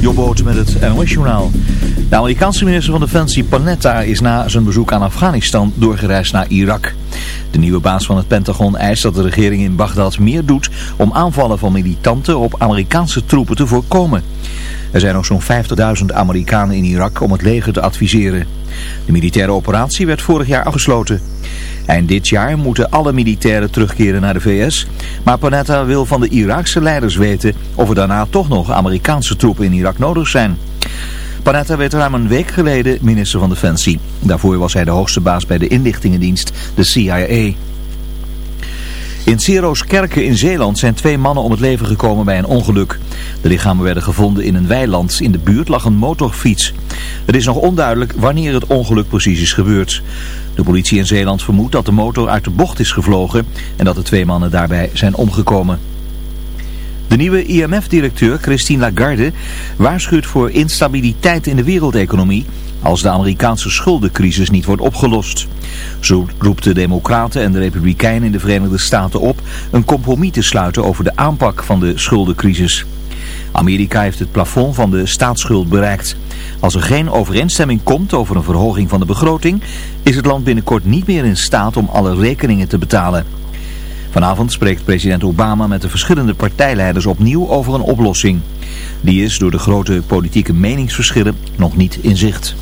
Jobboot met het NOS-journaal. De Amerikaanse minister van Defensie Panetta is na zijn bezoek aan Afghanistan doorgereisd naar Irak. De nieuwe baas van het Pentagon eist dat de regering in Bagdad meer doet om aanvallen van militanten op Amerikaanse troepen te voorkomen. Er zijn nog zo'n 50.000 Amerikanen in Irak om het leger te adviseren. De militaire operatie werd vorig jaar afgesloten. Eind dit jaar moeten alle militairen terugkeren naar de VS. Maar Panetta wil van de Iraakse leiders weten of er daarna toch nog Amerikaanse troepen in Irak nodig zijn. Panetta werd ruim een week geleden minister van Defensie. Daarvoor was hij de hoogste baas bij de inlichtingendienst, de CIA. In Sero's Kerken in Zeeland zijn twee mannen om het leven gekomen bij een ongeluk. De lichamen werden gevonden in een weiland. In de buurt lag een motorfiets. Het is nog onduidelijk wanneer het ongeluk precies is gebeurd. De politie in Zeeland vermoedt dat de motor uit de bocht is gevlogen en dat de twee mannen daarbij zijn omgekomen. De nieuwe IMF-directeur Christine Lagarde waarschuwt voor instabiliteit in de wereldeconomie als de Amerikaanse schuldencrisis niet wordt opgelost. Zo roept de Democraten en de Republikeinen in de Verenigde Staten op een compromis te sluiten over de aanpak van de schuldencrisis. Amerika heeft het plafond van de staatsschuld bereikt. Als er geen overeenstemming komt over een verhoging van de begroting, is het land binnenkort niet meer in staat om alle rekeningen te betalen. Vanavond spreekt president Obama met de verschillende partijleiders opnieuw over een oplossing. Die is door de grote politieke meningsverschillen nog niet in zicht.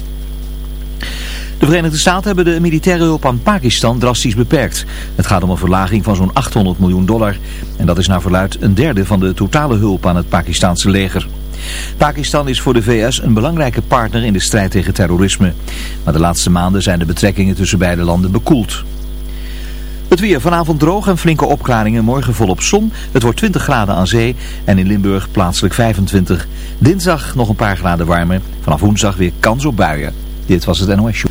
De Verenigde Staten hebben de militaire hulp aan Pakistan drastisch beperkt. Het gaat om een verlaging van zo'n 800 miljoen dollar. En dat is naar verluid een derde van de totale hulp aan het Pakistanse leger. Pakistan is voor de VS een belangrijke partner in de strijd tegen terrorisme. Maar de laatste maanden zijn de betrekkingen tussen beide landen bekoeld. Het weer vanavond droog en flinke opklaringen. Morgen volop zon. Het wordt 20 graden aan zee en in Limburg plaatselijk 25. Dinsdag nog een paar graden warmer. Vanaf woensdag weer kans op buien. Dit was het NOS Show.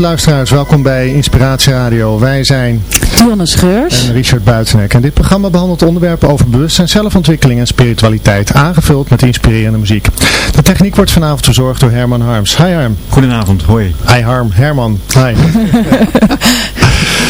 Luisteraars, welkom bij Inspiratie Radio. Wij zijn Dionne Scheurs en Richard Buitenek. En dit programma behandelt onderwerpen over bewustzijn, zelfontwikkeling en spiritualiteit, aangevuld met inspirerende muziek. De techniek wordt vanavond verzorgd door Herman Harms. Hi Harm. Goedenavond, hoi. Hi Harm, Herman. Hi.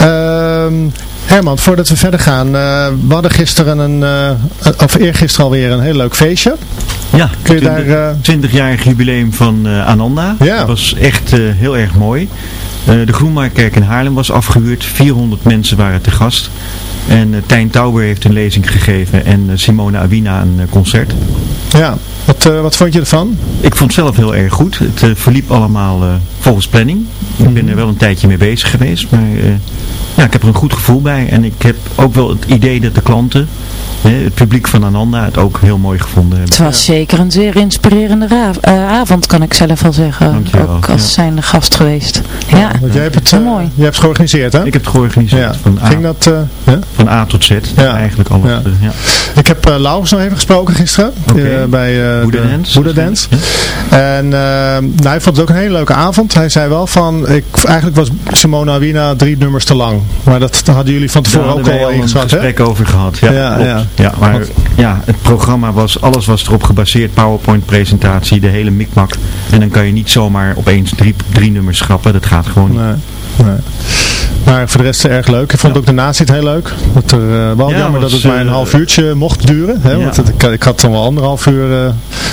Ehm Herman, voordat we verder gaan, uh, we hadden gisteren een, uh, of eergisteren alweer een heel leuk feestje. Ja, Kun je 20, daar, uh... 20-jarig jubileum van Ananda. Ja. Dat was echt heel erg mooi. de Groenmarktkerk in Haarlem was afgehuurd. 400 mensen waren te gast. En Tijn Tauber heeft een lezing gegeven en Simone Awina een concert. Ja, wat, wat vond je ervan? Ik vond het zelf heel erg goed. Het verliep allemaal volgens planning. Ik ben er wel een tijdje mee bezig geweest, maar ja, ik heb er een goed gevoel bij. En ik heb ook wel het idee dat de klanten het publiek van Ananda het ook heel mooi gevonden hebben. Het was zeker een zeer inspirerende uh, avond, kan ik zelf wel zeggen. Dankjewel, ook als ja. zijn gast geweest. Ja, Want jij hebt het, uh, mooi. Jij hebt het georganiseerd, hè? Ik heb het georganiseerd. Ja. Van, A, Ging dat, uh, van A tot Z. Ja. Eigenlijk alles. Ja. ja. Ik heb uh, Laurens nog even gesproken gisteren. Okay. bij Boeddha Dance. Boeddha Dance. En nou, hij vond het ook een hele leuke avond. Hij zei wel van, ik, eigenlijk was Simona Awina drie nummers te lang. Maar dat hadden jullie van tevoren ook al ingezet, een gesprek over gehad. Ja, ja, ja. ja maar ja, het programma was, alles was erop gebaseerd, PowerPoint presentatie, de hele mikmak. En dan kan je niet zomaar opeens drie, drie nummers schrappen, dat gaat gewoon niet. Nee, nee. Maar voor de rest erg leuk. Ik vond ja. ook de nazit heel leuk. Dat er, uh, wel ja, jammer was, dat het maar een half uurtje mocht duren. Hè? Ja. Want het, ik, ik, had dan wel anderhalf uur uh,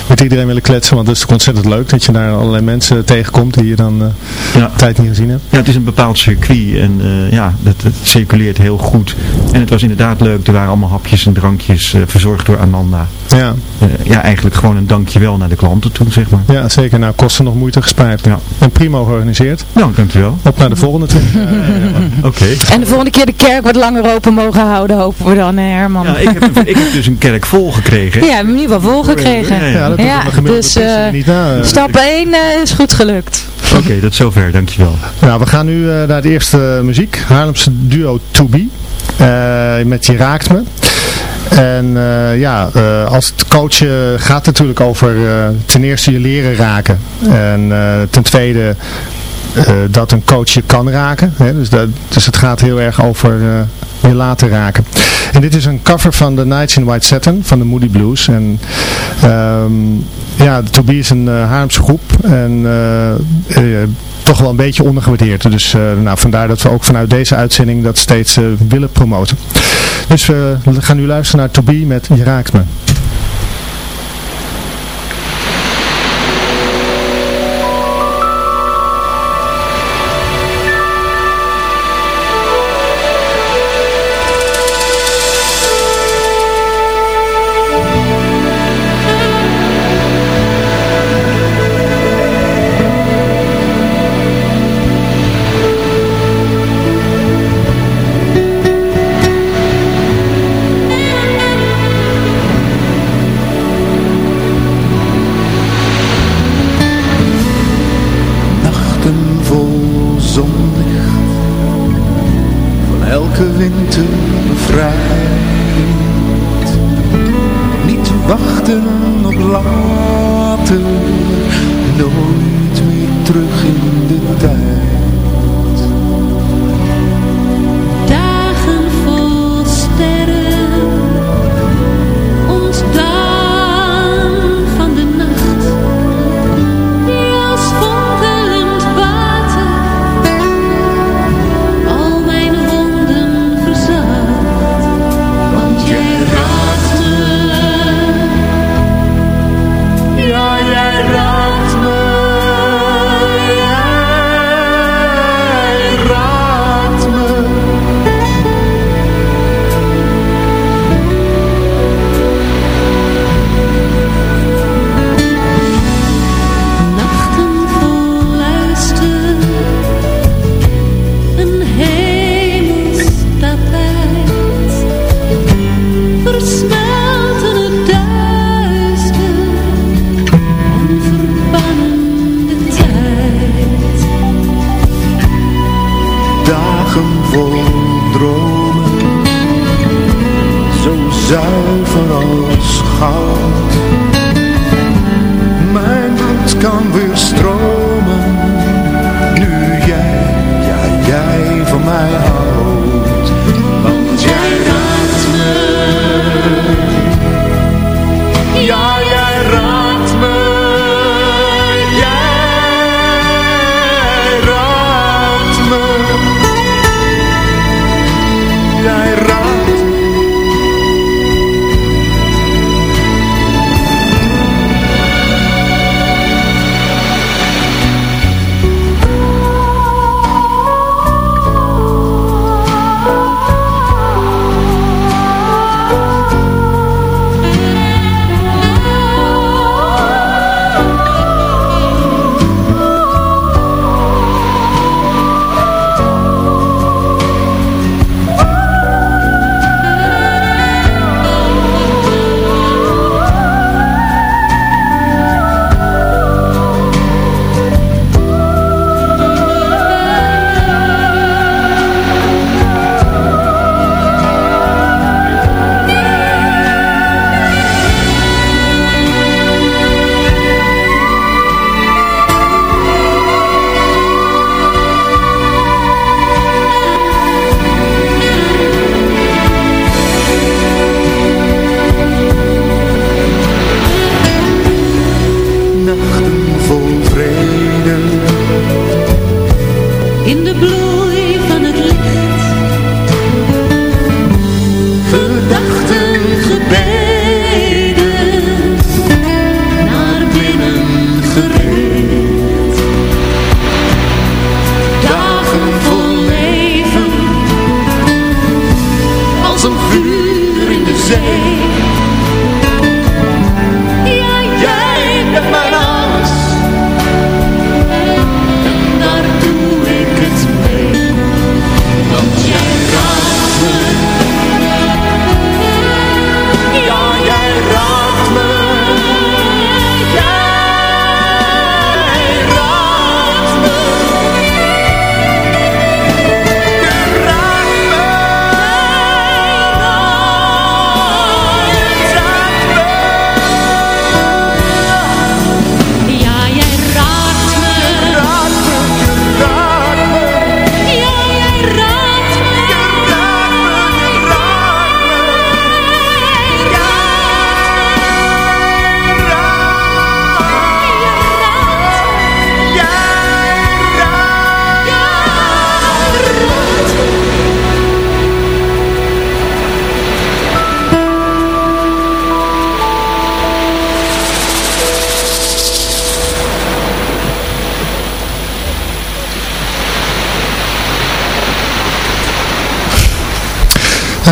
met iedereen willen kletsen. Want het is ontzettend leuk dat je daar allerlei mensen tegenkomt die je dan uh, tijd niet gezien hebt. Ja, het is een bepaald circuit. En ja, dat, het circuleert heel goed. En het was inderdaad leuk. Er waren allemaal hapjes en drankjes verzorgd door Ananda. Ja. ja, eigenlijk gewoon een dankjewel naar de klanten toe, zeg maar. Ja, zeker. Nou, kosten nog moeite gespaard. Ja. En prima georganiseerd. Nou, dankjewel. Op naar de volgende Oké. Okay. En de volgende keer de kerk wat langer open mogen houden, hopen we dan, hè, Herman. Ja, ik heb, ik heb dus een kerk vol gekregen. Ja, we hebben in ieder geval vol gekregen. Ja, ja, dat ja dus uh, niet na. stap 1 uh, is goed gelukt. Oké, okay, tot zover, dankjewel. Nou, we gaan nu uh, naar de eerste muziek. Haarlemse duo To Be. met Je Raakt Me. En uh, ja, uh, als het coachen gaat het natuurlijk over uh, ten eerste je leren raken. En ten tweede dat een coach je kan raken. Hè? Dus, dat, dus het gaat heel erg over je laten raken. En dit is een cover van The Nights in White Satin van de Moody Blues. En um, ja, is een Haarlemse groep. En toch wel een beetje ondergewaardeerd. Dus uh, nou, vandaar dat we ook vanuit deze uitzending dat steeds uh, willen promoten. Dus we gaan nu luisteren naar Toby met Je raakt me.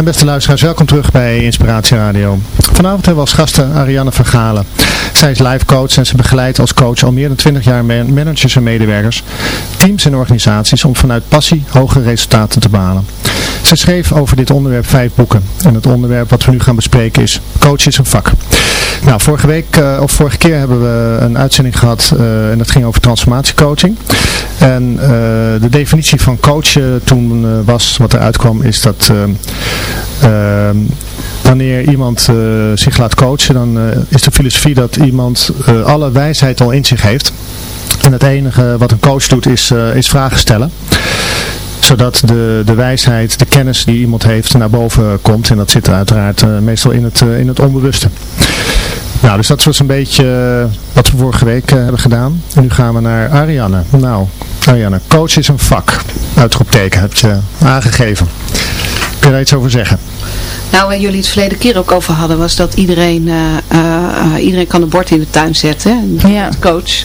En beste luisteraars, welkom terug bij Inspiratie Radio. Vanavond hebben we als gasten Ariane Vergalen. Zij is life coach en ze begeleidt als coach al meer dan 20 jaar managers en medewerkers, teams en organisaties om vanuit passie hoge resultaten te behalen. Zij schreef over dit onderwerp vijf boeken. En het onderwerp wat we nu gaan bespreken is Coach is een vak. Nou, vorige week, of vorige keer hebben we een uitzending gehad en dat ging over transformatiecoaching. En de definitie van coachen toen was, wat eruit kwam, is dat wanneer iemand zich laat coachen, dan is de filosofie dat iemand alle wijsheid al in zich heeft. En het enige wat een coach doet is, is vragen stellen zodat de, de wijsheid, de kennis die iemand heeft naar boven komt. En dat zit uiteraard meestal in het, in het onbewuste. Nou, dus dat was een beetje wat we vorige week hebben gedaan. En nu gaan we naar Ariane. Nou, Ariane, coach is een vak. Uitroepteken heb je aangegeven. Kun je daar iets over zeggen? Nou, waar jullie het verleden keer ook over hadden, was dat iedereen, uh, uh, iedereen kan een bord in de tuin zetten. Ja. Coach.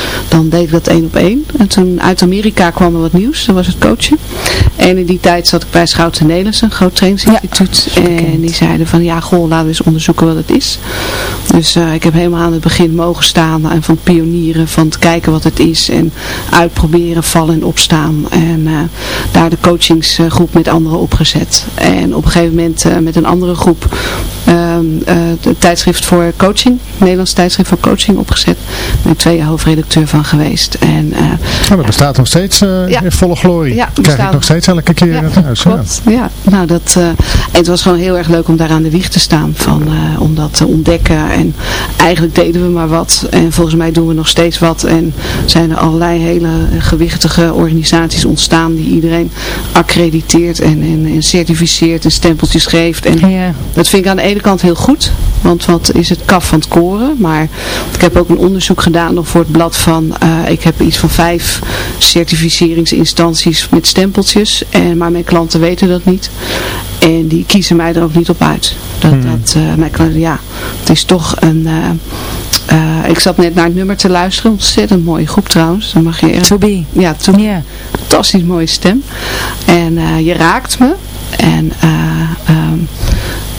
dan deed ik dat één op één. En toen uit Amerika kwam er wat nieuws. Dat was het coachen. En in die tijd zat ik bij Schouten Nederlands, een groot trainingsinstituut. Ja. En die zeiden van, ja goh, laten we eens onderzoeken wat het is. Dus uh, ik heb helemaal aan het begin mogen staan en van pionieren, van te kijken wat het is. En uitproberen, vallen en opstaan. En uh, daar de coachingsgroep met anderen opgezet. En op een gegeven moment uh, met een andere groep de tijdschrift voor coaching, Nederlands tijdschrift voor coaching opgezet. Daar ben ik twee jaar hoofdredacteur van geweest. En, uh, oh, dat bestaat nog steeds ja. in volle glorie. Ja, Krijg ik nog steeds elke keer ja, in huis. Klopt. Ja. ja, nou dat, en het was gewoon heel erg leuk om daar aan de wieg te staan. Van, om dat te ontdekken. En eigenlijk deden we maar wat. En volgens mij doen we nog steeds wat. En zijn er allerlei hele gewichtige organisaties ontstaan die iedereen accrediteert en, en, en certificeert en stempeltjes geeft. En ja. dat vind ik aan de ene kant heel goed. Want wat is het kaf van het koren. Maar ik heb ook een onderzoek gedaan nog voor het blad van, uh, ik heb iets van vijf certificeringsinstanties met stempeltjes. En, maar mijn klanten weten dat niet. En die kiezen mij er ook niet op uit. Dat, hmm. dat uh, mijn klanten, ja, het is toch een... Uh, uh, ik zat net naar het nummer te luisteren. Ontzettend mooie groep trouwens. Dan mag je echt... To be. Ja, to. Yeah. Fantastisch mooie stem. En uh, je raakt me. En uh,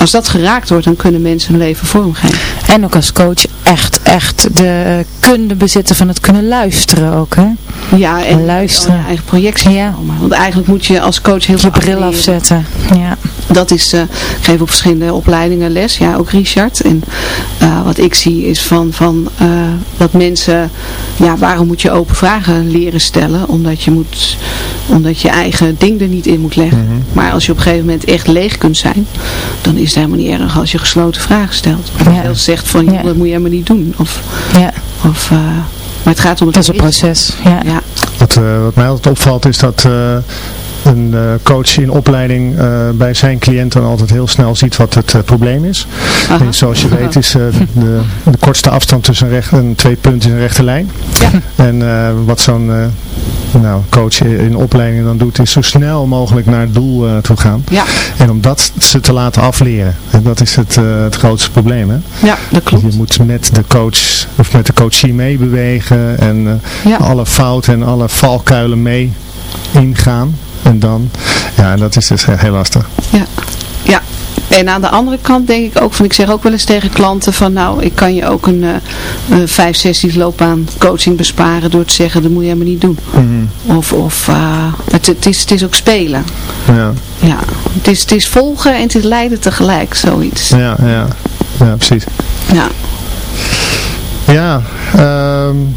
als dat geraakt wordt, dan kunnen mensen hun leven vormgeven. En ook als coach echt, echt de kunde bezitten van het kunnen luisteren ook, hè? Ja, en luisteren. Je eigen projectie ja. Want eigenlijk moet je als coach heel veel Je bril afzetten, ja. Dat is, uh, ik geef op verschillende opleidingen les, ja, ook Richard. En uh, wat ik zie is van, van uh, dat mensen, ja, waarom moet je open vragen leren stellen? Omdat je moet, omdat je eigen ding er niet in moet leggen. Mm -hmm. Maar als je op een gegeven moment echt leeg kunt zijn, dan is het helemaal niet erg als je gesloten vragen stelt. Of ja. zegt van, ja. dat moet je helemaal niet doen. Of, ja. of maar het gaat om het Dat is een proces, ja. ja. Wat, uh, wat mij altijd opvalt is dat uh, een uh, coach in opleiding bij zijn cliënt dan altijd heel snel ziet wat het probleem is. En zoals je weet is de, de, kortste afstand tussen een, recht, een twee punten een rechte lijn. Ja. En wat zo'n nou, coach in opleiding dan doet, is zo snel mogelijk naar het doel uh, toe gaan. Ja. En om dat ze te laten afleren. En dat is het, uh, het grootste probleem. Hè? Ja, dat klopt. Je moet met de coach of met de coachie meebewegen en uh, ja. alle fouten en alle valkuilen mee ingaan. En dan, ja, dat is dus heel lastig. Ja, ja En aan de andere kant denk ik ook van, ik zeg ook wel eens tegen klanten van nou, ik kan je ook een uh, vijf sessies loopbaan coaching besparen door te zeggen, dat moet je helemaal niet doen. Mhm. Of, of het, het, is, het is ook spelen. Ja. Ja, het is, het is volgen en het is leiden tegelijk, zoiets. Ja, ja, ja precies. Ja. Ja, um,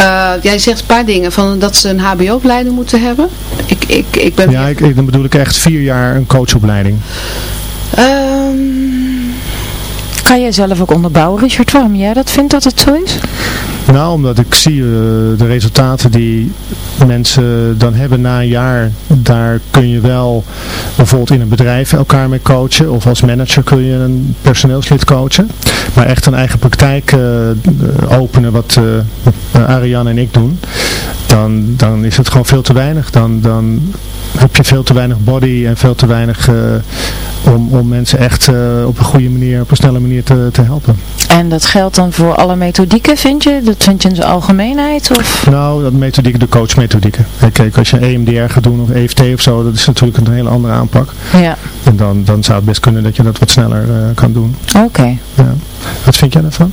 Uh, jij zegt een paar dingen, van dat ze een hbo-opleiding moeten hebben. Ik, ik, ik ben ja, ik, ik, dan bedoel ik echt vier jaar een coachopleiding. Um... Kan jij zelf ook onderbouwen, Richard, waarom jij dat vindt dat het zo is? Nou, omdat ik zie uh, de resultaten die mensen dan hebben na een jaar. Daar kun je wel bijvoorbeeld in een bedrijf elkaar mee coachen. Of als manager kun je een personeelslid coachen. Maar echt een eigen praktijk uh, openen wat uh, Ariane en ik doen. Dan, dan is het gewoon veel te weinig. Dan, dan heb je veel te weinig body en veel te weinig om, om mensen echt op een goede manier, op een snelle manier te, te helpen. En dat geldt dan voor alle methodieken, vind je? Dat vind je in zijn algemeenheid? Of? Nou, dat methodiek, de coachmethodieken. Kijk, als je EMDR gaat doen of EFT of zo, dat is natuurlijk een hele andere aanpak. Ja. En dan, dan zou het best kunnen dat je dat wat sneller uh, kan doen. Oké. Ja. Wat vind jij daarvan?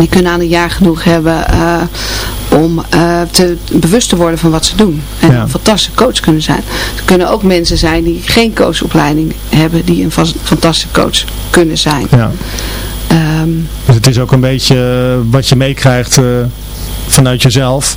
die kunnen aan een jaar genoeg hebben uh, om uh, te, bewust te worden van wat ze doen. En ja. een fantastische coach kunnen zijn. Er kunnen ook mensen zijn die geen coachopleiding hebben, die een fantastische coach kunnen zijn. Ja. Um, dus het is ook een beetje wat je meekrijgt vanuit jezelf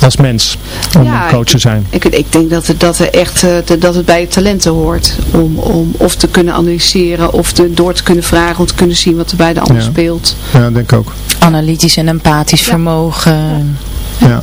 als mens om ja, een coach te zijn. Ik, ik, ik denk dat het, dat, er echt, uh, dat het bij je talenten hoort. Om, om of te kunnen analyseren of te, door te kunnen vragen om te kunnen zien wat er bij de ander ja. speelt. Ja, denk ik ook. Analytisch en empathisch ja. vermogen. Ja.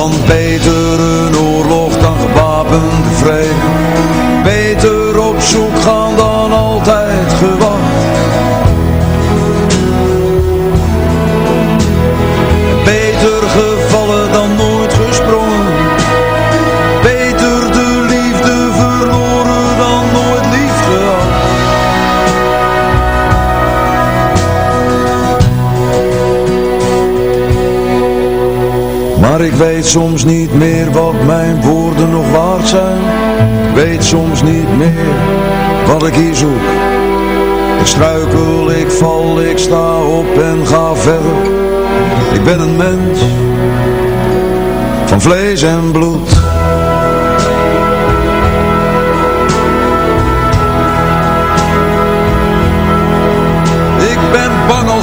Want beter weet soms niet meer wat mijn woorden nog waard zijn Ik weet soms niet meer wat ik hier zoek struikel, ik val, ik sta op en ga verder. Ik ben een mens van vlees en bloed.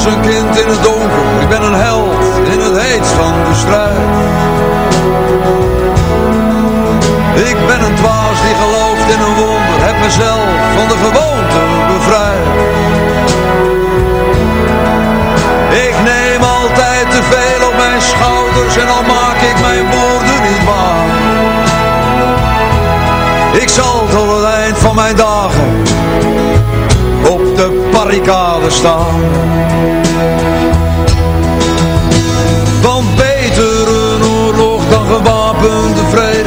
Een kind in het donker. Ik ben een held in het heetst van de strijd. Ik ben een dwaas die gelooft in een wonder. Heb mezelf van de gewoonte bevrijd. Ik neem altijd te veel op mijn schouders en al maak ik mijn woorden niet waar. Ik zal tot het eind van mijn dagen de barricade staan. Want beter een oorlog dan gewapende vrede.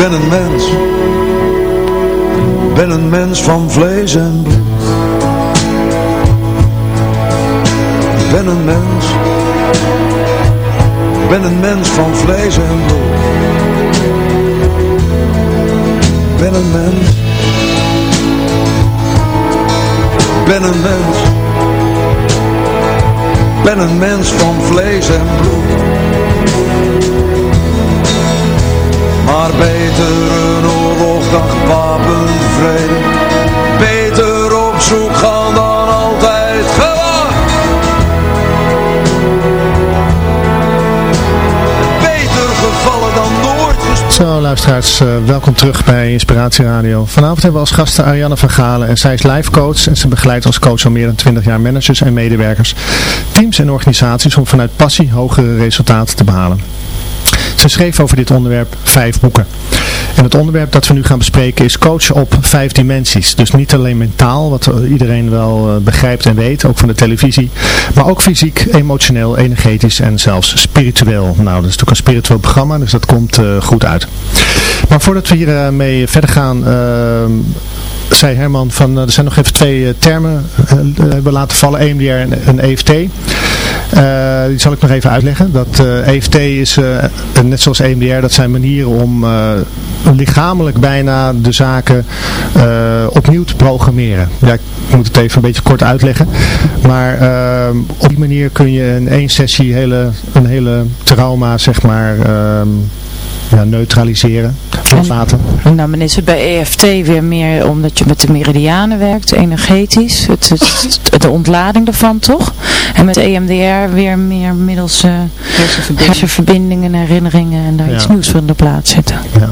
Ben een mens, ben een mens van vlees en bloed. Ben een mens, ben een mens van vlees en bloed. Ben een mens, ben een mens, ben een mens van vlees en bloed. Maar beter een oorlog dan gewapend vrede Beter op zoek gaan dan altijd gewacht Beter gevallen dan nooit Zo luisteraars, eh, welkom terug bij Inspiratie Radio. Vanavond hebben we als gasten Ariane van Galen en zij is life coach en ze begeleidt als coach al meer dan 20 jaar managers en medewerkers, teams en organisaties om vanuit passie hogere resultaten te behalen. Ze schreef over dit onderwerp vijf boeken. En het onderwerp dat we nu gaan bespreken is coachen op vijf dimensies. Dus niet alleen mentaal, wat iedereen wel eh, begrijpt en weet, ook van de televisie. Maar ook fysiek, emotioneel, energetisch en zelfs spiritueel. Nou, dat is natuurlijk een spiritueel programma, dus dat komt eh, goed uit. Maar voordat we hier eh, mee verder gaan, uh, zei Herman van, er zijn nog even twee termen hebben laten vallen, EMDR en, en EFT. Die zal ik nog even uitleggen. Dat EFT is, uh, net zoals EMDR, dat zijn manieren om lichamelijk bijna de zaken opnieuw te programmeren. Ja, ik moet het even een beetje kort uitleggen. Maar op die manier kun je in één sessie hele, een hele trauma, zeg maar ja, neutraliseren, loslaten. En, nou, men is het bij EFT weer meer omdat je met de meridianen werkt, energetisch, het, het, het de ontlading ervan toch? En met EMDR weer meer middels uh, hersenverbindingen. hersenverbindingen, herinneringen en daar Ja. iets nieuws van de plaats zetten. Ja.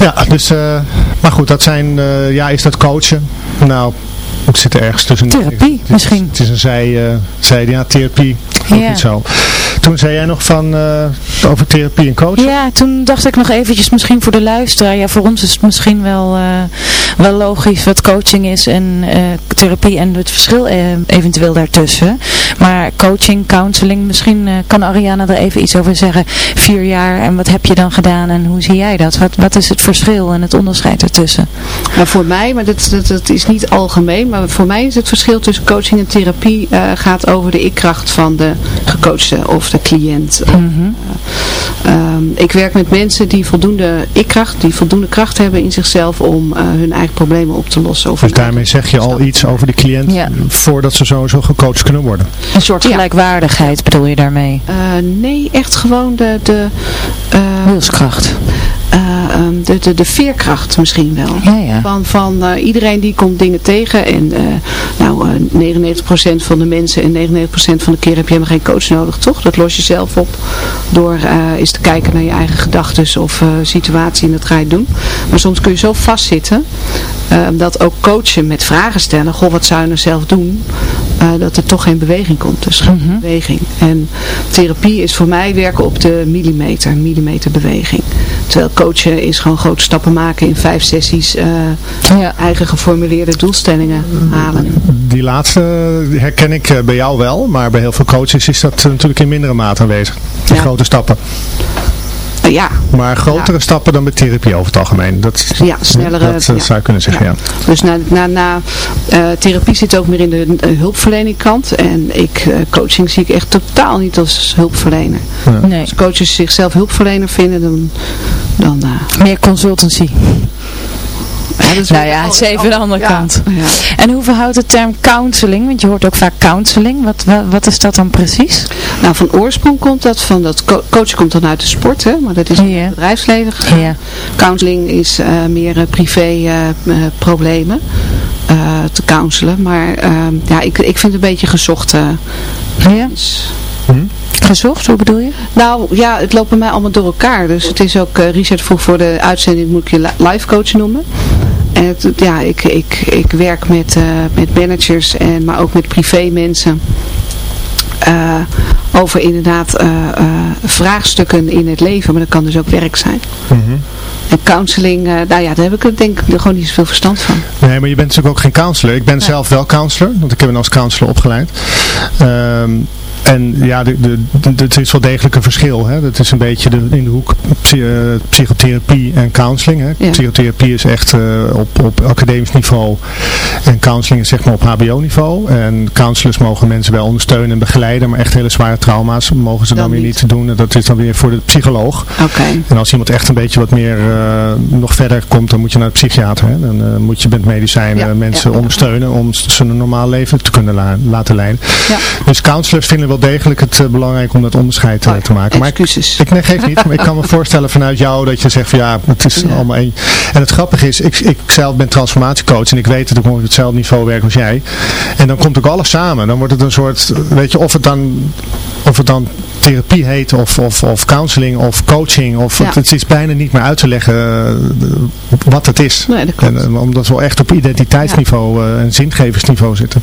Ja, dus, eh, maar goed, dat zijn, eh, ja, is dat coachen? Nou, het zit er ergens tussen. Therapie, het is, misschien. Het is een zij, eh zij ja, therapie, ook niet zo. Toen zei jij nog van, eh, over therapie en coachen? Ja, toen dacht ik nog eventjes misschien voor de luisteraar. Ja, voor ons is het misschien wel, eh, wel logisch wat coaching is en eh, therapie en het verschil eventueel daartussen. Maar coaching, counseling, misschien eh, kan Ariana er even iets over zeggen. Vier jaar en wat heb je dan gedaan en hoe zie jij dat? Wat, wat is het verschil en het onderscheid ertussen? Nou, voor mij, maar dat, dat, dat is niet algemeen, maar voor mij is het verschil tussen coaching en therapie eh, gaat over de ikkracht van de gecoachte of de cliënt. Ehm, ik werk met mensen die voldoende ikkracht, die voldoende kracht hebben in zichzelf om eh, hun eigen problemen op te lossen. Dus daarmee zeg je al iets over de cliënt Ja. voordat ze sowieso gecoacht kunnen worden. Een soort gelijkwaardigheid bedoel je daarmee? Eh, nee, echt gewoon de... de Wilskracht. Ehm, de, de, de veerkracht misschien wel. Ja, ja. Van, van iedereen die komt dingen tegen en nou 99% van de mensen en 99% van de keer heb je helemaal geen coach nodig, toch? Dat los je zelf op door eens te kijken naar je eigen gedachten of situatie en dat ga je doen. Maar soms kun je zo vastzitten dat ook coachen met vragen stellen, goh wat zou je nou zelf doen, dat er toch geen beweging komt. Dus geen Mhm. beweging. En therapie is voor mij werken op de millimeter, millimeter beweging. Terwijl coachen is gewoon grote stappen maken in vijf sessies, eh, eigen geformuleerde doelstellingen halen. Die laatste herken ik eh, bij jou wel, maar bij heel veel coaches is dat eh, natuurlijk in mindere mate aanwezig. Die grote stappen. Ja. Maar grotere stappen dan bij therapie over het algemeen. Dat, Ja, snellere. Dat eh, ja. zou je kunnen zeggen, ja. Dus na, na, na eh, therapie zit ook meer in de uh, hulpverlening kant. En ik, eh, coaching zie ik echt totaal niet als hulpverlener. Nee. Als coaches zichzelf hulpverlener vinden, dan... dan eh, Meer consultancy. Is nou ja, het is even de andere ja, kant. ja. En hoe verhoudt de term counseling? Want je hoort ook vaak counseling. Wat, wat, wat is dat dan precies? Nou, van oorsprong komt dat van dat co coachen komt dan uit de sport, hè, maar dat is in het bedrijfsleven gegaan. Ja. Counseling is eh, meer eh, privé eh, problemen eh, te counselen, maar eh, ja, ik, ik vind het een beetje gezocht. eh, Ja. Gezocht, hoe bedoel je? Nou ja, het loopt bij mij allemaal door elkaar. Dus het is ook, eh, Richard vroeg voor de uitzending, moet ik je li- life coach noemen. En het, ja, ik, ik, ik werk met, eh, met managers, en, maar ook met privé mensen. eh, over inderdaad eh, eh, vraagstukken in het leven, maar dat kan dus ook werk zijn. En counseling, eh, nou ja, daar heb ik er denk ik gewoon niet zoveel verstand van. Nee, maar je bent natuurlijk ook geen counselor. Ik ben zelf wel counselor, want ik heb me als counselor opgeleid. Ehm, en ja, de, de, de- het is wel degelijk een verschil. Hè? Dat is een beetje de, in de hoek eh, psychotherapie en counseling. Hè? Psychotherapie is echt eh, op, op academisch niveau en counseling is zeg maar op hbo niveau. En counselors mogen mensen wel ondersteunen en begeleiden, maar echt hele zware trauma's mogen ze dan, weer niet doen. Dat is dan weer voor de psycholoog. Oké. En als iemand echt een beetje wat meer eh, nog verder komt, dan moet je naar de psychiater. Hè? Dan moet je met medicijnen mensen ondersteunen om ze een normaal leven te kunnen la- laten leiden. Ja. Dus counselors vinden wel degelijk het eh, belangrijk om dat onderscheid eh, te maken. Maar ik, ik nee, geef niet. Maar ik kan me voorstellen vanuit jou dat je zegt van ja, het is allemaal één. En het grappige is, ik, ik zelf ben transformatiecoach en ik weet dat ik op hetzelfde niveau werk als jij. En dan komt ook alles samen. Dan wordt het een soort, weet je, of het dan, of het dan therapie heet of, of, of counseling of coaching. Of Ja. het, is bijna niet meer uit te leggen eh, wat het is. en, omdat we echt op identiteitsniveau en zingeversniveau zitten.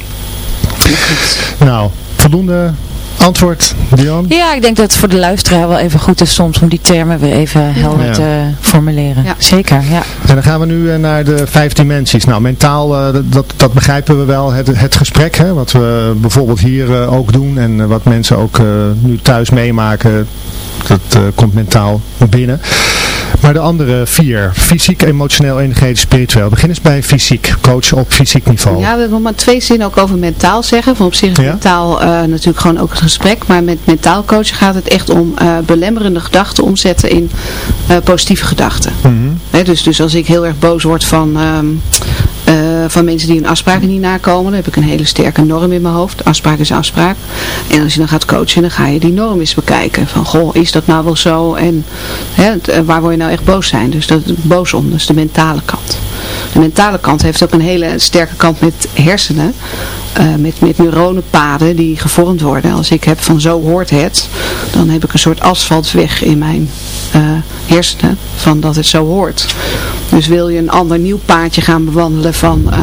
Nou, voldoende antwoord, Dion? Ja, ik denk dat het voor de luisteraar wel even goed is soms om die termen weer even helder Ja. te formuleren. Zeker, ja. En dan gaan we nu eh, naar de vijf dimensies. Nou, mentaal, eh, dat- dat, dat begrijpen we wel. Het, het gesprek, hè, wat we bijvoorbeeld hier eh, ook doen en wat mensen ook eh, nu thuis meemaken, dat eh, komt mentaal binnen. Maar de andere vier, fysiek, emotioneel, energetisch, spiritueel. Begin eens bij fysiek, coach op fysiek niveau. Ja, we hebben nog maar twee zinnen ook over mentaal zeggen. Van op zich is Ja? mentaal eh, natuurlijk gewoon ook het gesprek. Maar met mentaal coachen gaat het echt om eh, belemmerende gedachten omzetten in eh, positieve gedachten. Mhm. Dus, dus als ik heel erg boos word van, ehm, eh, van mensen die hun afspraken niet nakomen, dan heb ik een hele sterke norm in mijn hoofd. Afspraak is afspraak. En als je dan gaat coachen, dan ga je die norm eens bekijken. Van, goh, is dat nou wel zo? En waar word je nou echt boos zijn? Dus dat boos om, dat is de mentale kant. De mentale kant heeft ook een hele sterke kant met hersenen. eh, met, met neuronenpaden die gevormd worden. Als ik heb van zo hoort het, dan heb ik een soort asfaltweg in mijn eh, hersenen van dat het zo hoort. Dus wil je een ander nieuw paadje gaan bewandelen van eh,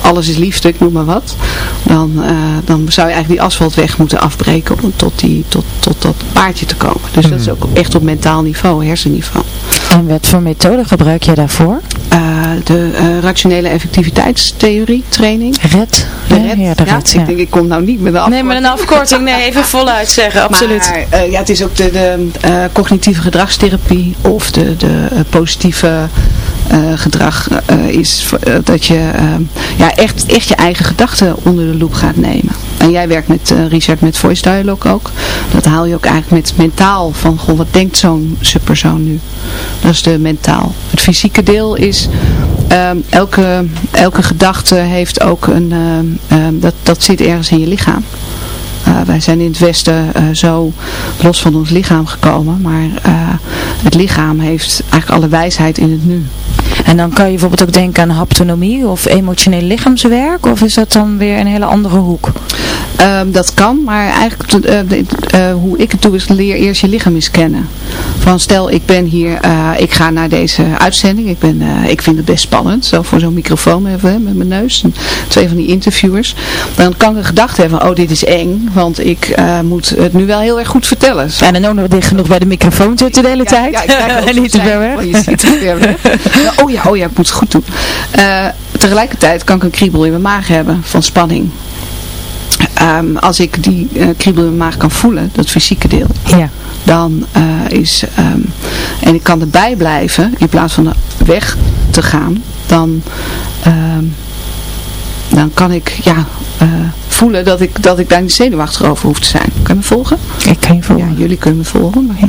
alles is liefde, ik noem maar wat. Dan, dan zou je eigenlijk die asfaltweg moeten afbreken om tot, die, tot, tot dat paadje te komen. Dus dat is ook echt op mentaal niveau, hersenniveau. En wat voor methode gebruik je daarvoor? Eh, de eh, rationele effectiviteitstheorie training. RED? Ja, RED. ja, de RED, ik denk ik kom nou niet met een afkorting. Nee, met een afkorting. Nee, even voluit zeggen, absoluut. Maar eh, ja, het is ook de, de eh, cognitieve gedragstherapie of de, de eh, positieve eh, gedrag eh, is dat je ja, echt, echt je eigen gedachten onder de loep gaat nemen. En jij werkt met eh, Richard met voice dialogue ook. Dat haal je ook eigenlijk met mentaal van, goh, wat denkt zo'n persoon nu? Dat is de mentaal. Het fysieke deel is ehm, elke, elke gedachte heeft ook een, ehm, dat, dat zit ergens in je lichaam. wij zijn in het Westen zo los van ons lichaam gekomen, maar het lichaam heeft eigenlijk alle wijsheid in het nu. En dan kan je bijvoorbeeld ook denken aan haptonomie of emotioneel lichaamswerk, of is dat dan weer een hele andere hoek? Ehm, dat kan, maar eigenlijk hoe ik het doe is leer eerst je lichaam eens kennen. Van stel ik ben hier, uh, ik ga naar deze uitzending, ik, ben, ik vind het best spannend, zo voor zo'n microfoon even, met mijn neus, en twee van die interviewers. Dan kan ik een gedachte hebben, oh dit is eng, want ik moet het nu wel heel erg goed vertellen. Zo. En dan ook nog dicht genoeg bij de microfoon zitten de hele tijd. Ja, ik niet te ver weg. Je ziet het ver weg. oh ja, oh ja, ik moet het goed doen. tegelijkertijd kan ik een kriebel in mijn maag hebben van spanning. Um, als ik die uh, kriebel in mijn maag kan voelen, dat fysieke deel, ja. dan uh, is, um, en ik kan erbij blijven in plaats van weg te gaan, dan, um, dan kan ik ja, uh, voelen dat ik, dat ik daar niet zenuwachtig over hoef te zijn. Kan je me volgen? Ik kan je volgen. Ja, jullie kunnen me volgen. Maar, ja.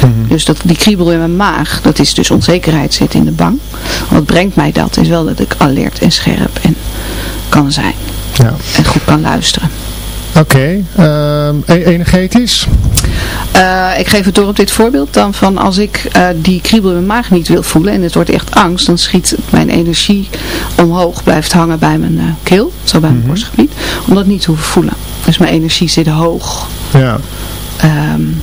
Mhm. Dus dat, die kriebel in mijn maag, dat is dus onzekerheid zit in de bang. Wat brengt mij dat? Is wel dat ik alert en scherp en kan zijn. Ja. En goed kan luisteren. Oké, okay. uh, energetisch? Uh, ik geef het door op dit voorbeeld dan van als ik uh, die kriebel in mijn maag niet wil voelen en het wordt echt angst, dan schiet mijn energie omhoog, blijft hangen bij mijn uh, keel, zo bij mijn mm -hmm. borstgebied, om dat niet te hoeven voelen. Dus mijn energie zit hoog. Ja. Um,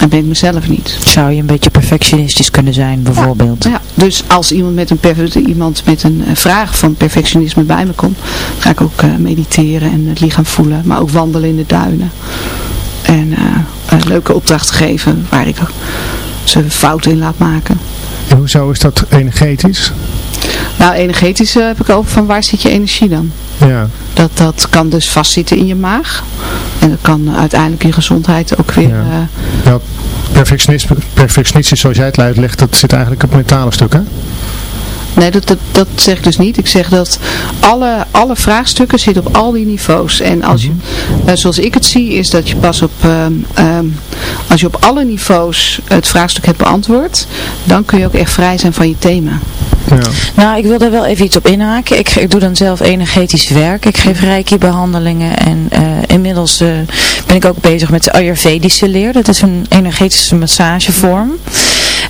En ben ik mezelf niet. Zou je een beetje perfectionistisch kunnen zijn, bijvoorbeeld? Ja, ja. dus als iemand met, een iemand met een vraag van perfectionisme bij me komt, ga ik ook uh, mediteren en het lichaam voelen, maar ook wandelen in de duinen. En uh, een leuke opdracht geven waar ik ze fouten in laat maken. En hoezo is dat energetisch? Nou, energetisch uh, heb ik over van waar zit je energie dan? Ja. Dat, dat kan dus vastzitten in je maag. En dat kan uiteindelijk je gezondheid ook weer... Ja. Uh, ja, perfectionisme, perfectionistisch zoals jij het uitlegt, dat zit eigenlijk op het mentale stuk, hè? Nee, dat, dat, dat zeg ik dus niet. Ik zeg dat alle, alle vraagstukken zitten op al die niveaus. En als je, uh, zoals ik het zie, is dat je pas op, um, um, als je op alle niveaus het vraagstuk hebt beantwoord, dan kun je ook echt vrij zijn van je thema. Ja. Nou, ik wil daar wel even iets op inhaken. Ik, ik doe dan zelf energetisch werk. Ik geef reiki behandelingen en uh, inmiddels uh, ben ik ook bezig met de Ayurvedische leer. Dat is een energetische massagevorm.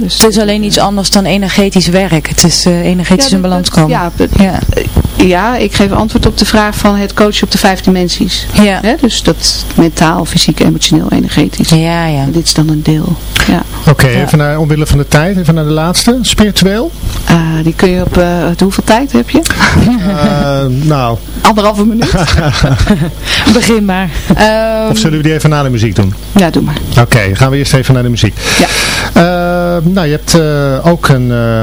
Dus het is alleen iets anders dan energetisch werk. Het is uh, energetisch ja, in balans komen. Ja, ja. Ja, ik geef antwoord op de vraag van het coachen op de vijf dimensies. Ja. He, dus dat mentaal, fysiek, emotioneel, energetisch. Ja, ja. En dit is dan een deel. Ja. Oké, okay, ja. even naar, omwille van de tijd, even naar de laatste. Spiritueel? Uh, die kun je op, uh, hoeveel tijd heb je? nou. Anderhalve minuut. Begin maar. Um, of zullen we die even na de muziek doen? Ja, doe maar. Oké, okay, gaan we eerst even naar de muziek. Ja. Uh, nou, je hebt uh, ook een uh,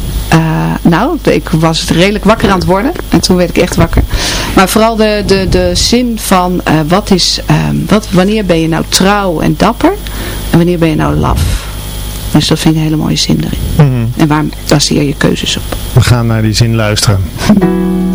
Nou, ik was redelijk wakker aan het worden. En toen werd ik echt wakker. Maar vooral de, de, de zin van wat is, ehm, wat, wanneer ben je nou trouw en dapper? En wanneer ben je nou laf? Dus dat vind ik een hele mooie zin erin. Mhm. En waar baseer je keuzes op? We gaan naar die zin luisteren.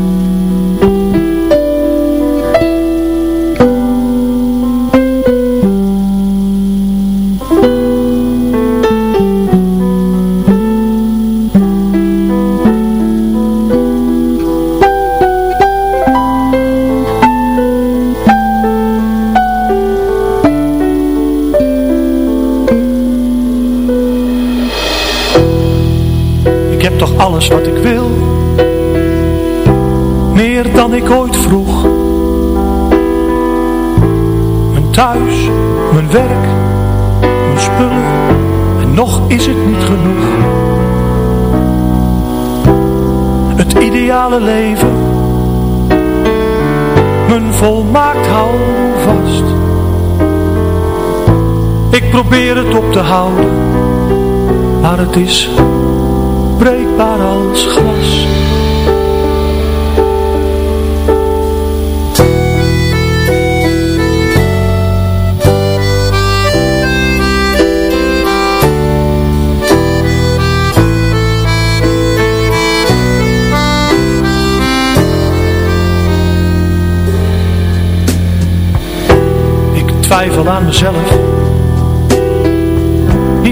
te houden Maar het is breekbaar als glas. Ik twijfel aan mezelf.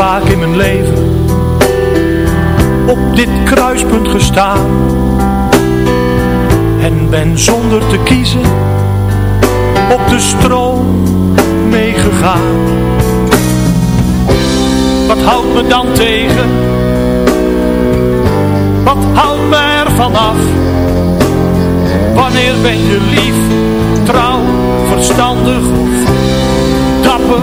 Vaak in mijn leven op dit kruispunt gestaan en ben zonder te kiezen op de stroom meegegaan. Wat houdt me dan tegen? Wat houdt me ervan af? Wanneer ben je lief, trouw, verstandig of dapper?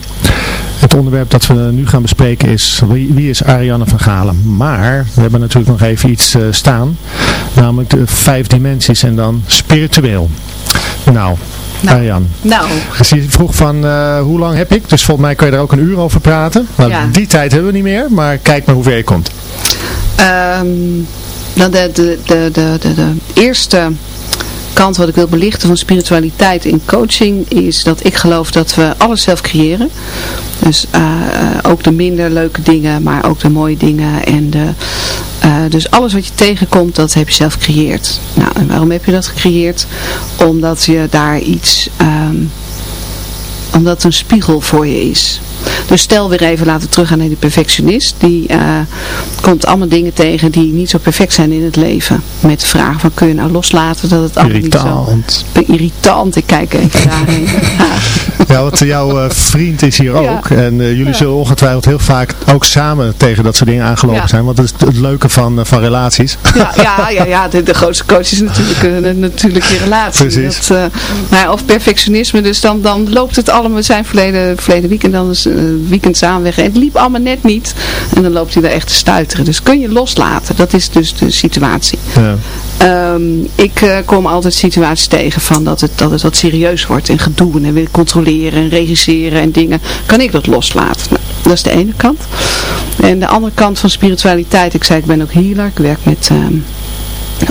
Het onderwerp dat we nu gaan bespreken is wie, wie, is Ariane van Galen. Maar we hebben natuurlijk nog even iets staan. Namelijk de vijf dimensies en dan spiritueel. Nou, nou, Ariane. Nou. Dus je vroeg van hoe lang heb ik? Dus volgens mij kan je daar ook een uur over praten. Nou, Die tijd hebben we niet meer, maar kijk maar hoe ver je komt. Um, nou, de, de, de, de, de, de eerste kant wat ik wil belichten van spiritualiteit in coaching is dat ik geloof dat we alles zelf creëren. Dus uh, ook de minder leuke dingen, maar ook de mooie dingen. En de, uh, dus alles wat je tegenkomt, dat heb je zelf gecreëerd. Nou, en waarom heb je dat gecreëerd? Omdat je daar iets... Um, omdat het een spiegel voor je is. Dus stel weer even, laten we teruggaan naar die perfectionist. Die uh, komt allemaal dingen tegen die niet zo perfect zijn in het leven. Met de vraag van kun je nou loslaten dat het allemaal irritant. niet zo... Irritant. Ik kijk even daarheen. Ja, want jouw uh, vriend is hier ook. En uh, jullie zullen ongetwijfeld heel vaak ook samen tegen dat soort dingen aangelopen ja. zijn. Want dat is het leuke van, van relaties. Ja, ja, ja, ja de, de grootste coach is natuurlijk, natuurlijk je relatie. Precies. Dat, maar, of perfectionisme. Dus dan, dan loopt het allemaal. We zijn verleden, verleden weekend dan is weekend samen weg. En het liep allemaal net niet. En dan loopt hij daar echt te stuiteren. Dus kun je loslaten. Dat is dus de situatie. Ja. Um, ik uh, kom altijd situaties tegen van dat het, dat het wat serieus wordt. En gedoe en wil controleren en regisseren en dingen. Kan ik dat loslaten? Nou, dat is de ene kant. En de andere kant van spiritualiteit. Ik zei ik ben ook healer. Ik werk met... Um,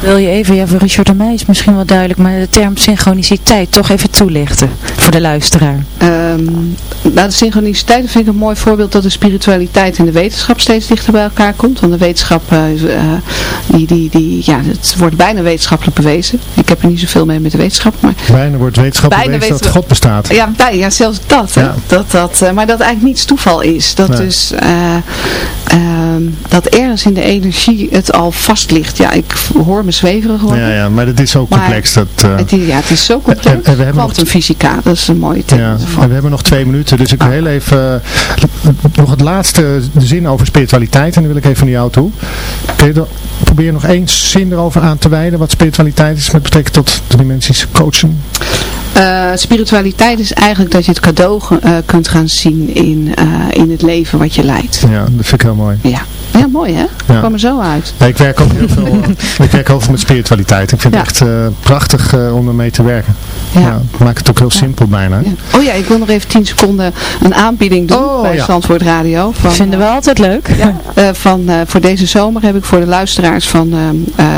Wil je even, ja voor Richard en mij is misschien wel duidelijk, maar de term synchroniciteit toch even toelichten voor de luisteraar. Um, nou de synchroniciteit vind ik een mooi voorbeeld dat de spiritualiteit en de wetenschap steeds dichter bij elkaar komt. Want de wetenschap, uh, uh, die, die, die, ja, het wordt bijna wetenschappelijk bewezen. Ik heb er niet zoveel mee met de wetenschap. Maar bijna wordt wetenschappelijk bewezen dat God bestaat. Ja, bij, ja zelfs dat. Ja. dat, dat uh, maar dat eigenlijk niets toeval is. Dat nee. dus um, dat ergens in de energie het al vast ligt. Ja, ik hoor me zweverig worden. Ja, ja maar dat is zo complex. Maar dat, het is, ja, het is zo complex. En, en we hebben Quantumfysica, dat is een mooie term. Ja, en we hebben nog twee minuten, dus ik wil heel even nog het laatste zin over spiritualiteit en dan wil ik even naar jou toe. Kun je er, probeer nog één zin erover aan te wijden wat spiritualiteit is met betrekking tot de dimensies coachen? Uh, spiritualiteit is eigenlijk dat je het cadeau uh, kunt gaan zien in, uh, in het leven wat je leidt. Ja, dat vind ik heel mooi. Ja, ja mooi hè? Ja. kwam er zo uit. Ja, ik werk ook heel veel, ik werk heel veel met spiritualiteit. Ik vind ja. het echt prachtig om ermee te werken. Ja. ja maak het ook heel simpel bijna. Oh ja, ik wil nog even 10 seconden een aanbieding doen oh, bij Zandvoort Radio. Van, vinden we altijd leuk. van, voor deze zomer heb ik voor de luisteraars van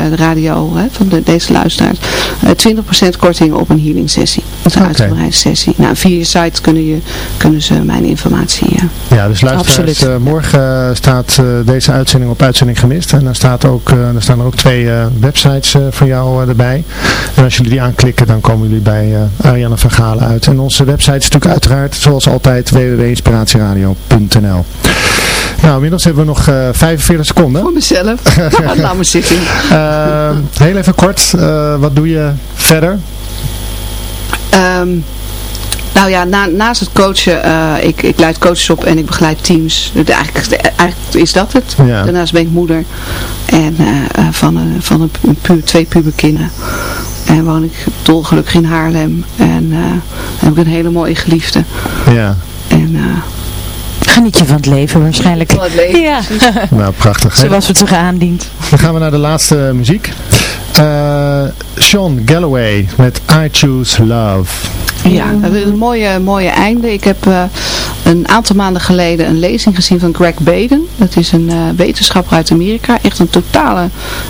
de radio, van de, deze luisteraars, 20% korting op een healing sessie. Een okay. uitgebreide sessie. Nou, via je site kunnen, je, kunnen ze mijn informatie... Ja, ja dus luisteraars, uh, morgen staat uh, deze uitzending op uitzending gemist. En daar, staat ook, uh, daar staan er ook twee websites van jou erbij. En als jullie die aanklikken, dan komen jullie bij Ariane van Galen uit. En onze website is natuurlijk uiteraard, zoals altijd, www.inspiratieradio.nl nou, inmiddels hebben we nog uh, 45 seconden. Voor mezelf. Laat me zitten. Uh, heel even kort, uh, wat doe je verder? Um, nou ja, na, naast het coachen, uh, ik, ik leid coaches op en ik begeleid teams. Eigenlijk, eigenlijk, is dat het. Ja. Daarnaast ben ik moeder en, uh, van, een, van een, twee puberkinderen. En woon ik dolgelukkig in Haarlem. En uh, heb ik een hele mooie geliefde. Ja. En Geniet je van het leven waarschijnlijk. Van het leven, ja. Nou, prachtig. hè? Zoals het zich aandient. Dan gaan we naar de laatste muziek. Eh, Sean Galloway met I Choose Love. Ja, dat is een mooie, mooie einde. Ik heb eh, een aantal maanden geleden een lezing gezien van Greg Baden. Dat is een eh, wetenschapper uit Amerika. Echt een totale,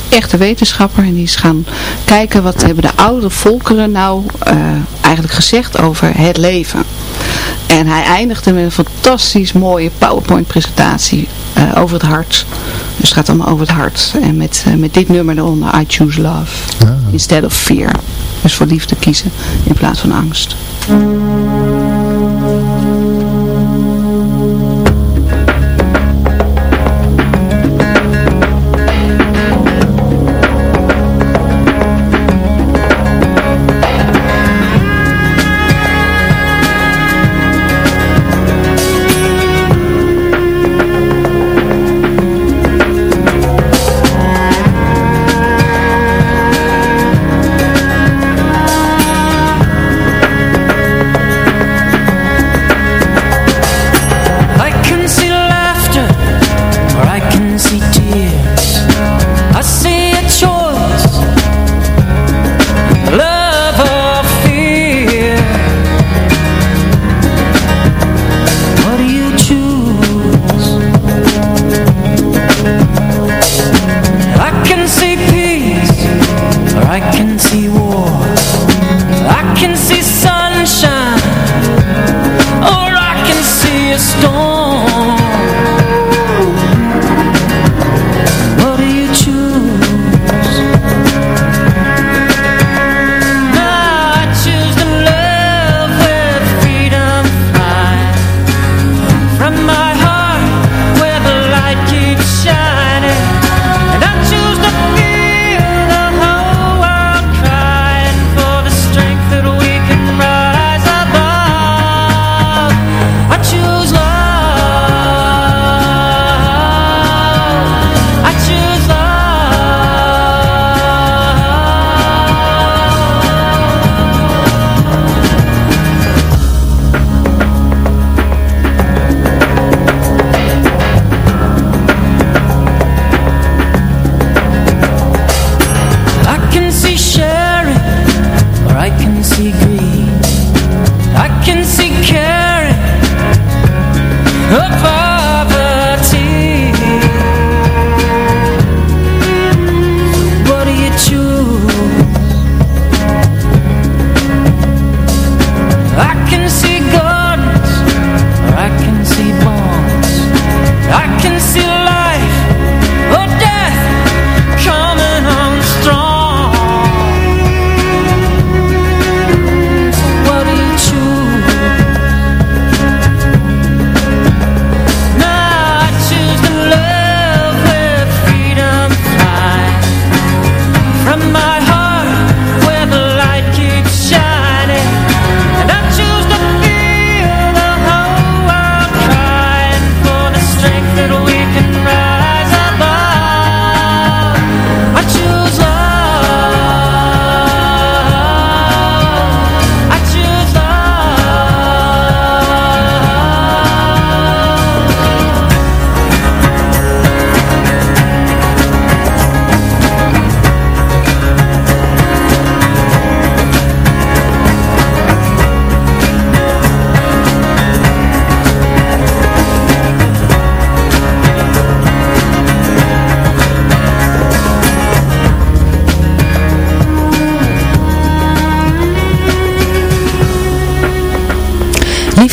echte wetenschapper. En die is gaan kijken wat hebben de oude volkeren nou eh, eigenlijk gezegd over het leven. En hij eindigde met een fantastisch mooie PowerPoint presentatie over het hart. Dus het gaat allemaal over het hart. En met, met dit nummer eronder, I Choose Love. Instead of Fear. Dus voor liefde kiezen in plaats van angst.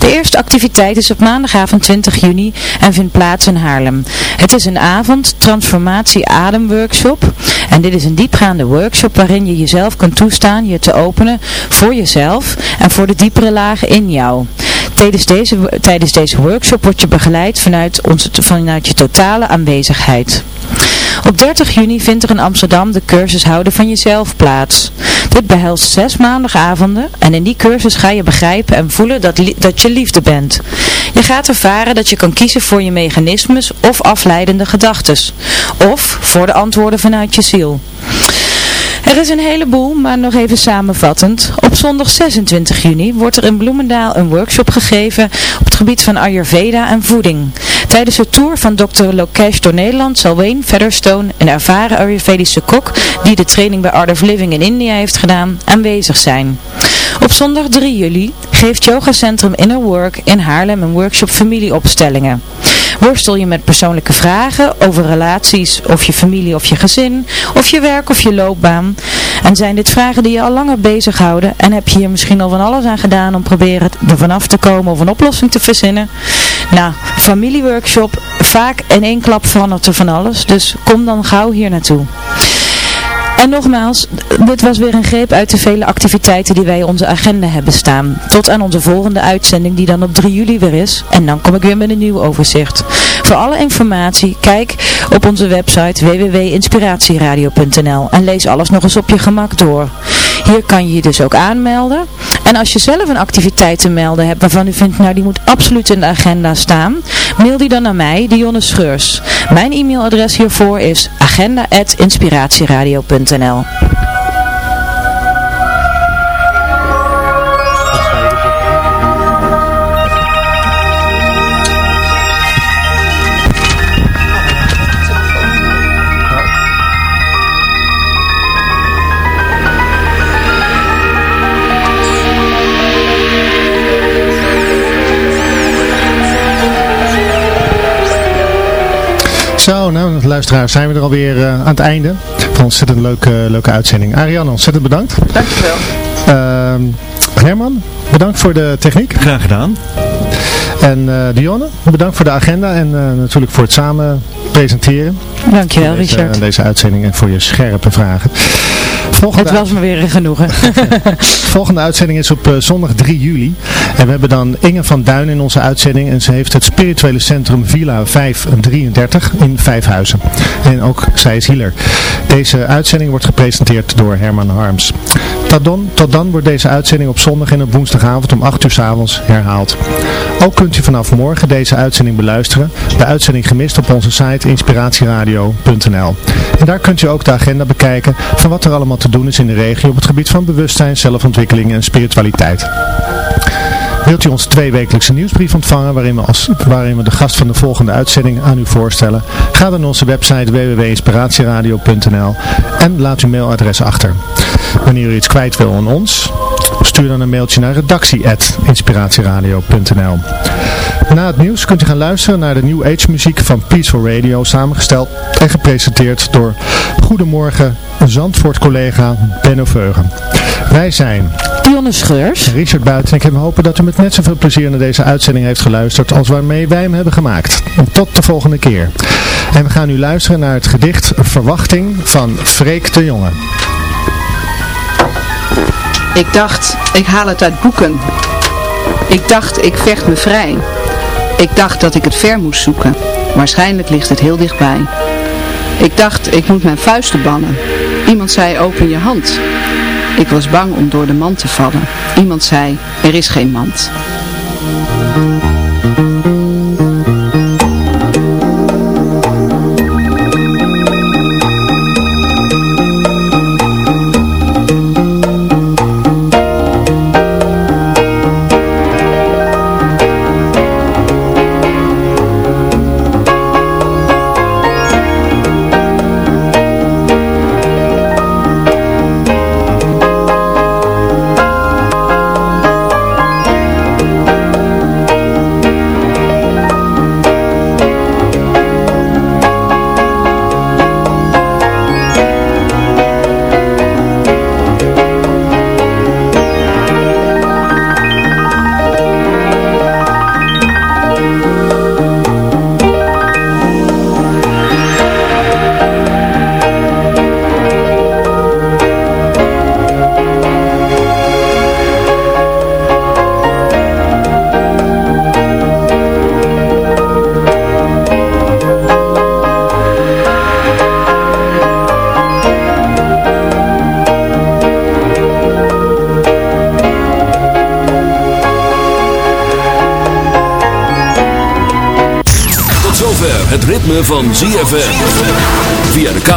De eerste activiteit is op maandagavond 20 juni en vindt plaats in Haarlem. Het is een avond transformatie ademworkshop en dit is een diepgaande workshop waarin je jezelf kunt toestaan je te openen voor jezelf en voor de diepere lagen in jou. Tijdens deze, tijdens deze workshop word je begeleid vanuit, onze, vanuit je totale aanwezigheid. Op 30 juni vindt er in Amsterdam de cursus Houden van Jezelf plaats. Dit behelst zes maandagavonden en in die cursus ga je begrijpen en voelen dat, dat je liefde bent. Je gaat ervaren dat je kan kiezen voor je mechanismes of afleidende gedachtes. Of voor de antwoorden vanuit je ziel. Er is een heleboel, maar nog even samenvattend. Op zondag 26 juni wordt er in Bloemendaal een workshop gegeven op het gebied van Ayurveda en voeding. Tijdens de tour van Dr. Lokesh door Nederland zal Wayne Featherstone, een ervaren Ayurvedische kok die de training bij Art of Living in India heeft gedaan, aanwezig zijn. Op zondag 3 juli geeft Yoga Centrum Inner Work in Haarlem een workshop familieopstellingen. Worstel je met persoonlijke vragen over relaties of je familie of je gezin, of je werk of je loopbaan? En zijn dit vragen die je al langer bezighouden en heb je hier misschien al van alles aan gedaan om proberen er vanaf te komen of een oplossing te verzinnen? Nou, familieworkshop, vaak in één klap verandert er van alles, dus kom dan gauw hier naartoe. En nogmaals, dit was weer een greep uit de vele activiteiten die wij onze agenda hebben staan. Tot aan onze volgende uitzending die dan op 3 juli weer is. En dan kom ik weer met een nieuw overzicht. Voor alle informatie, kijk op onze website www.inspiratieradio.nl en lees alles nog eens op je gemak door. Hier kan je je dus ook aanmelden. En als je zelf een activiteit te melden hebt waarvan u vindt, nou die moet absoluut in de agenda staan, mail die dan naar mij, Dionne Scheurs. Mijn e-mailadres hiervoor is agenda.inspiratieradio.nl Zo, nou luisteraars, zijn we er alweer uh, aan het einde van een ontzettend leuke, leuke uitzending. Ariane, ontzettend bedankt. Dankjewel. Uh, Herman, bedankt voor de techniek. Graag gedaan. En uh, Dionne, bedankt voor de agenda en uh, natuurlijk voor het samen presenteren. Dankjewel deze, Richard. Deze uitzending en voor je scherpe vragen. Volgende het was me weer een genoegen. de volgende uitzending is op uh, zondag 3 juli. En we hebben dan Inge van Duin in onze uitzending. En ze heeft het spirituele centrum Villa 533 in Vijfhuizen. En ook zij is healer. Deze uitzending wordt gepresenteerd door Herman Harms. Tot dan, tot dan wordt deze uitzending op zondag en op woensdagavond om 8 uur s avonds herhaald. Ook kunt u vanaf morgen deze uitzending beluisteren. De uitzending gemist op onze site inspiratieradio.nl En daar kunt u ook de agenda bekijken van wat er allemaal te doen is in de regio op het gebied van bewustzijn, zelfontwikkeling en spiritualiteit. Wilt u onze tweewekelijkse nieuwsbrief ontvangen waarin we, waarin we de gast van de volgende uitzending aan u voorstellen? Ga dan naar onze website www.inspiratieradio.nl en laat uw mailadres achter. Wanneer u iets kwijt wil aan ons, stuur dan een mailtje naar redactie.inspiratieradio.nl Na het nieuws kunt u gaan luisteren naar de New Age muziek van Peaceful Radio, samengesteld en gepresenteerd door Goedemorgen Zandvoort collega Benno Veugen. Wij zijn Dionne Scheurs, Richard Buiten. Ik heb hopen dat u met net zoveel plezier naar deze uitzending heeft geluisterd als waarmee wij hem hebben gemaakt. Tot de volgende keer. En we gaan nu luisteren naar het gedicht Verwachting van Freek de Jonge. Ik dacht, ik haal het uit boeken. Ik dacht, ik vecht me vrij. Ik dacht dat ik het ver moest zoeken. Waarschijnlijk ligt het heel dichtbij. Ik dacht, ik moet mijn vuisten bannen. Iemand zei, open je hand. Ik was bang om door de mand te vallen. Iemand zei, er is geen mand.